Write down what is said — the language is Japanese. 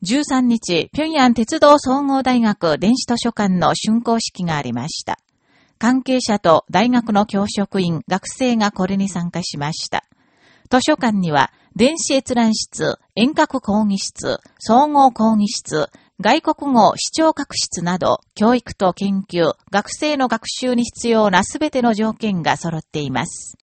13日、平壌鉄道総合大学電子図書館の竣工式がありました。関係者と大学の教職員、学生がこれに参加しました。図書館には、電子閲覧室、遠隔講義室、総合講義室、外国語視聴覚室など、教育と研究、学生の学習に必要なすべての条件が揃っています。